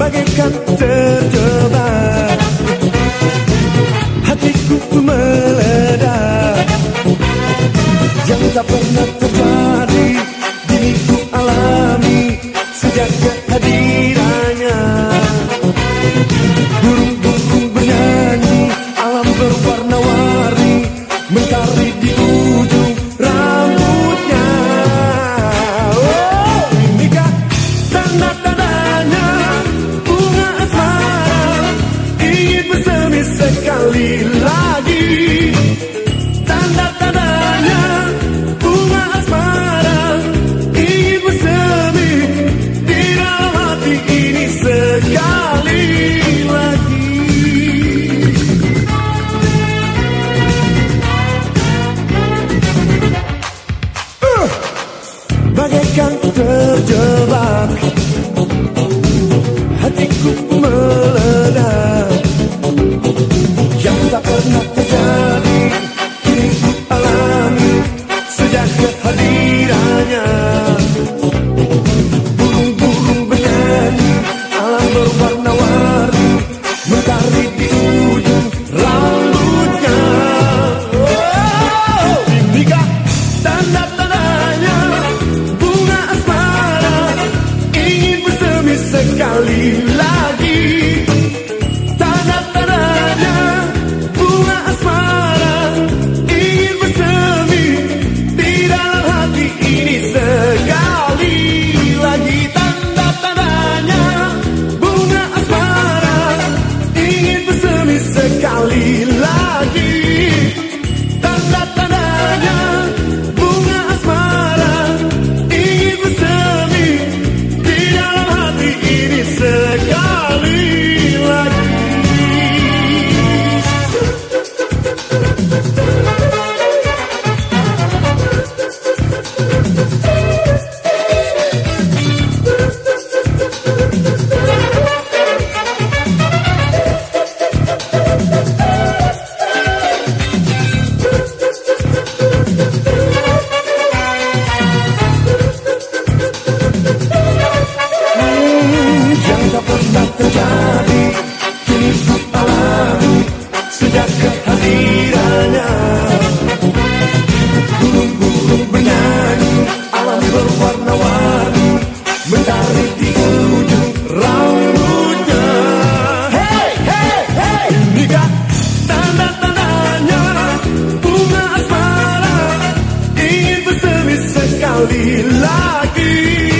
bagaikan terjebak Hatiku meledak. Yang tak pernah Brasil. sekali lagi